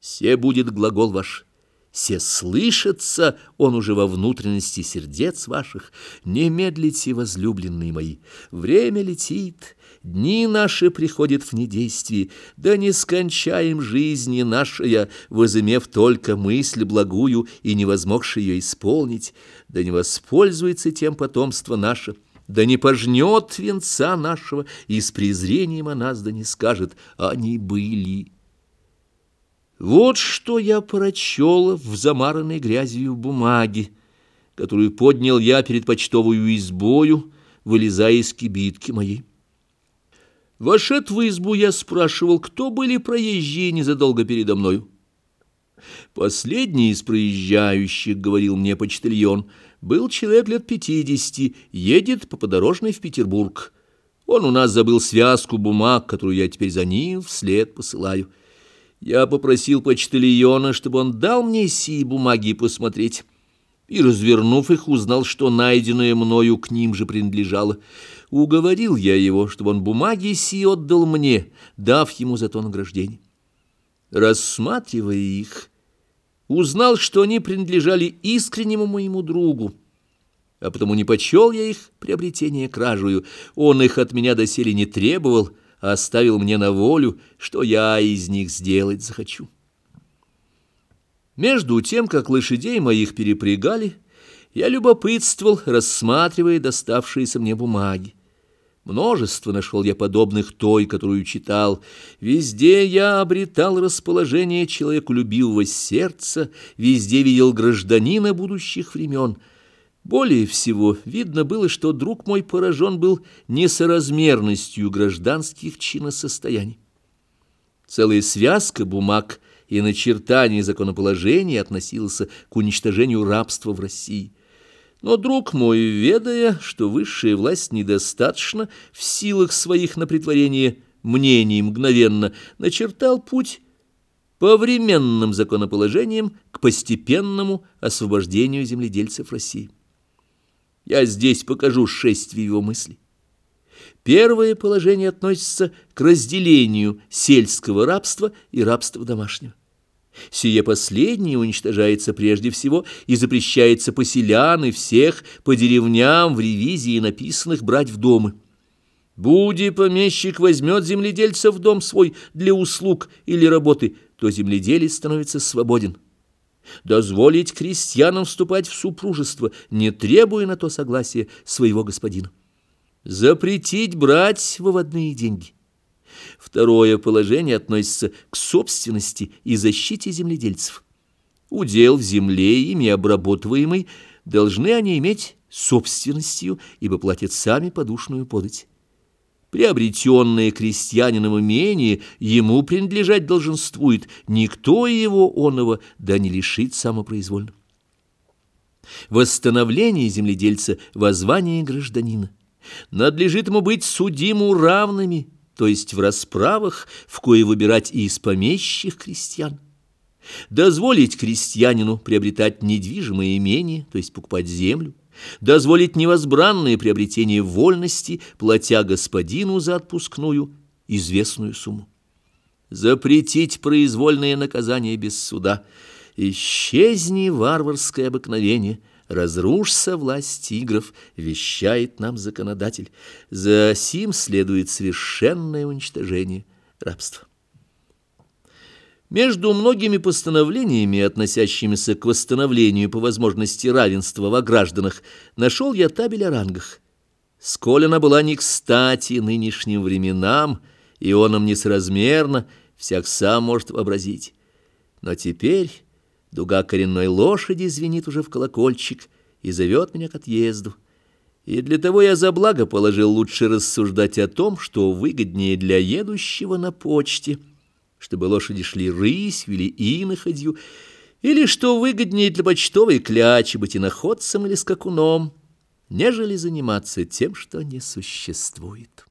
Се будет глагол ваш, се слышится он уже во внутренности сердец ваших. Не медлите, возлюбленные мои, время летит, дни наши приходят в недействие, да не скончаем жизни нашей, возымев только мысль благую и не возмогши ее исполнить, да не воспользуется тем потомство наше, да не пожнет венца нашего, и с презрением о нас да не скажет «они были». Вот что я прочел в замаранной грязью бумаге, которую поднял я перед почтовую избою, вылезая из кибитки моей. Вошед в избу, я спрашивал, кто были проезжие незадолго передо мною. Последний из проезжающих, говорил мне почтальон, был человек лет пятидесяти, едет по подорожной в Петербург. Он у нас забыл связку бумаг, которую я теперь за ним вслед посылаю. Я попросил почтальона, чтобы он дал мне сии бумаги посмотреть, и, развернув их, узнал, что найденное мною к ним же принадлежало. Уговорил я его, чтобы он бумаги сии отдал мне, дав ему за то награждение. Рассматривая их, узнал, что они принадлежали искреннему моему другу, а потому не почел я их приобретение кражую, он их от меня доселе не требовал, оставил мне на волю, что я из них сделать захочу. Между тем, как лошадей моих перепрягали, я любопытствовал, рассматривая доставшиеся мне бумаги. Множество нашел я подобных той, которую читал. Везде я обретал расположение человеколюбивого сердца, везде видел гражданина будущих времен — более всего, видно было, что друг мой поражен был несоразмерностью гражданских чиносостояний. Целая связка бумаг и начертаний законоположения относился к уничтожению рабства в России. Но друг мой, ведая, что высшая власть недостаточно в силах своих на притворение мнений мгновенно, начертал путь по временным законоположениям к постепенному освобождению земледельцев России. Я здесь покажу шествие его мыслей. Первое положение относится к разделению сельского рабства и рабства домашнего. Сие последнее уничтожается прежде всего и запрещается поселян и всех по деревням в ревизии написанных брать в домы. Буди помещик возьмет земледельца в дом свой для услуг или работы, то земледелец становится свободен дозволить крестьянам вступать в супружество, не требуя на то согласия своего господина. Запретить брать выводные деньги. Второе положение относится к собственности и защите земледельцев. Удел в земле, ими обработываемый, должны они иметь собственностью, ибо платят сами подушную подать приобретенное крестьянином имение ему принадлежать долженствует, никто его оного да не лишит самопроизвольно. Восстановление земледельца во звании гражданина. Надлежит ему быть судиму равными, то есть в расправах, в кое выбирать и из помещих крестьян. Дозволить крестьянину приобретать недвижимое имение, то есть покупать землю, дозволить невозбранное приобретение вольности, платя господину за отпускную известную сумму. Запретить произвольное наказание без суда. Исчезни варварское обыкновение, разрушься власть тигров, вещает нам законодатель. За сим следует совершенное уничтожение рабства. Между многими постановлениями, относящимися к восстановлению по возможности равенства во гражданах, нашел я табель о рангах. Сколь она была не кстати нынешним временам, и он нам несоразмерно, всяк сам может вообразить. Но теперь дуга коренной лошади звенит уже в колокольчик и зовет меня к отъезду. И для того я за благо положил лучше рассуждать о том, что выгоднее для едущего на почте — чтобы лошади шли рысью или иноходью, или, что выгоднее для почтовой клячи, быть иноходцем или скакуном, нежели заниматься тем, что не существует.